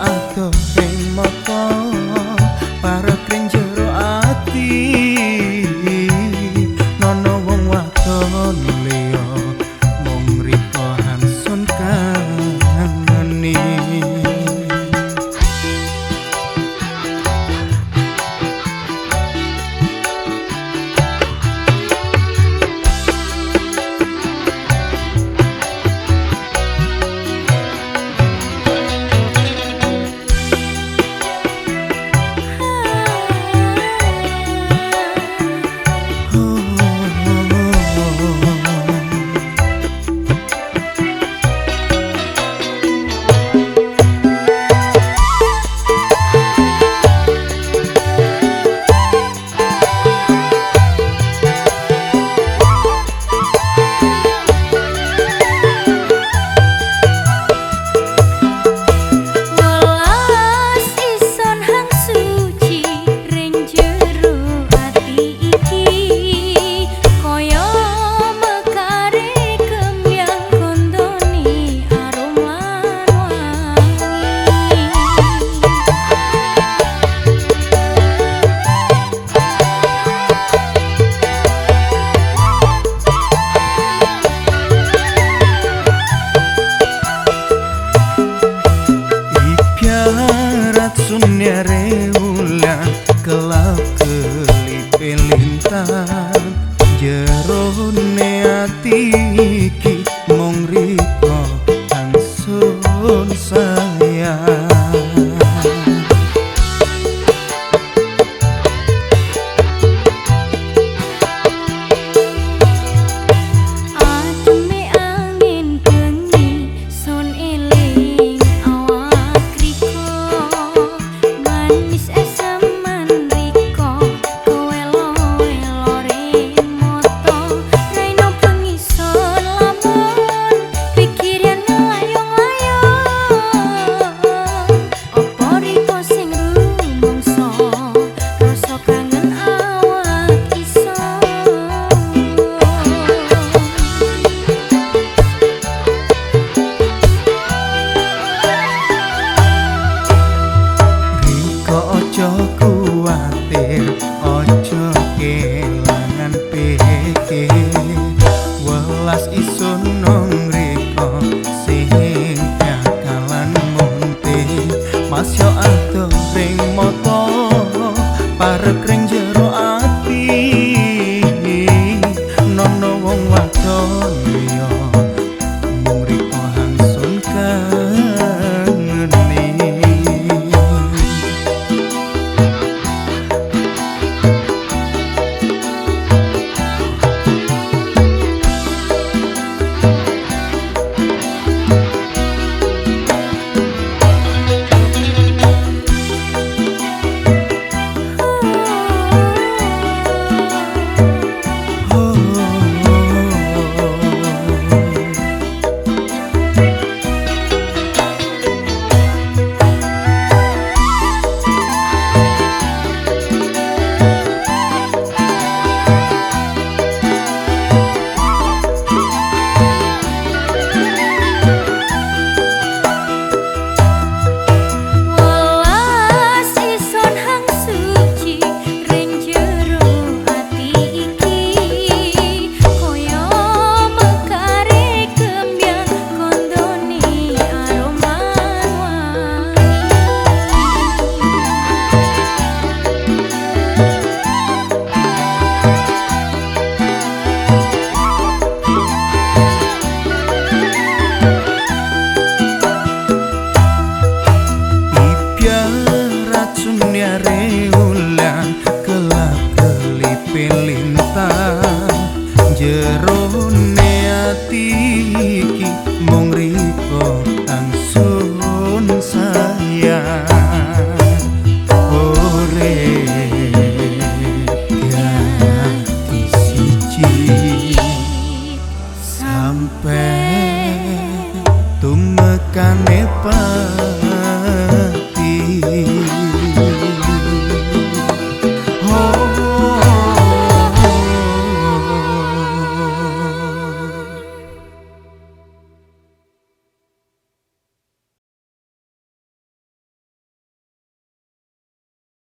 ato ring mata sunya reulan kelap kelipin lintang sing mata parek